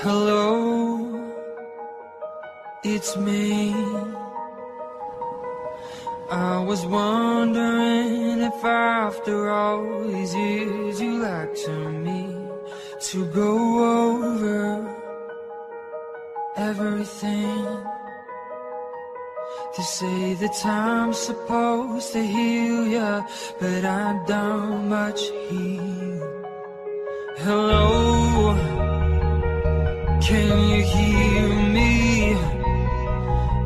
Hello, it's me. I was wondering if after all these years you like to me to go over everything. They say the time's supposed to heal ya, but I don't much heal. Hello, you hear me?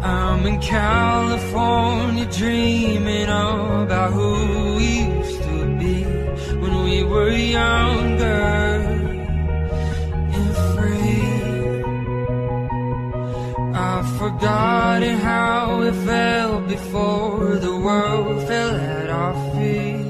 I'm in California dreaming about who we used to be when we were younger and free. I've forgotten how it felt before the world fell at our feet.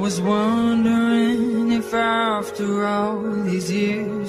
Was wondering if after all these years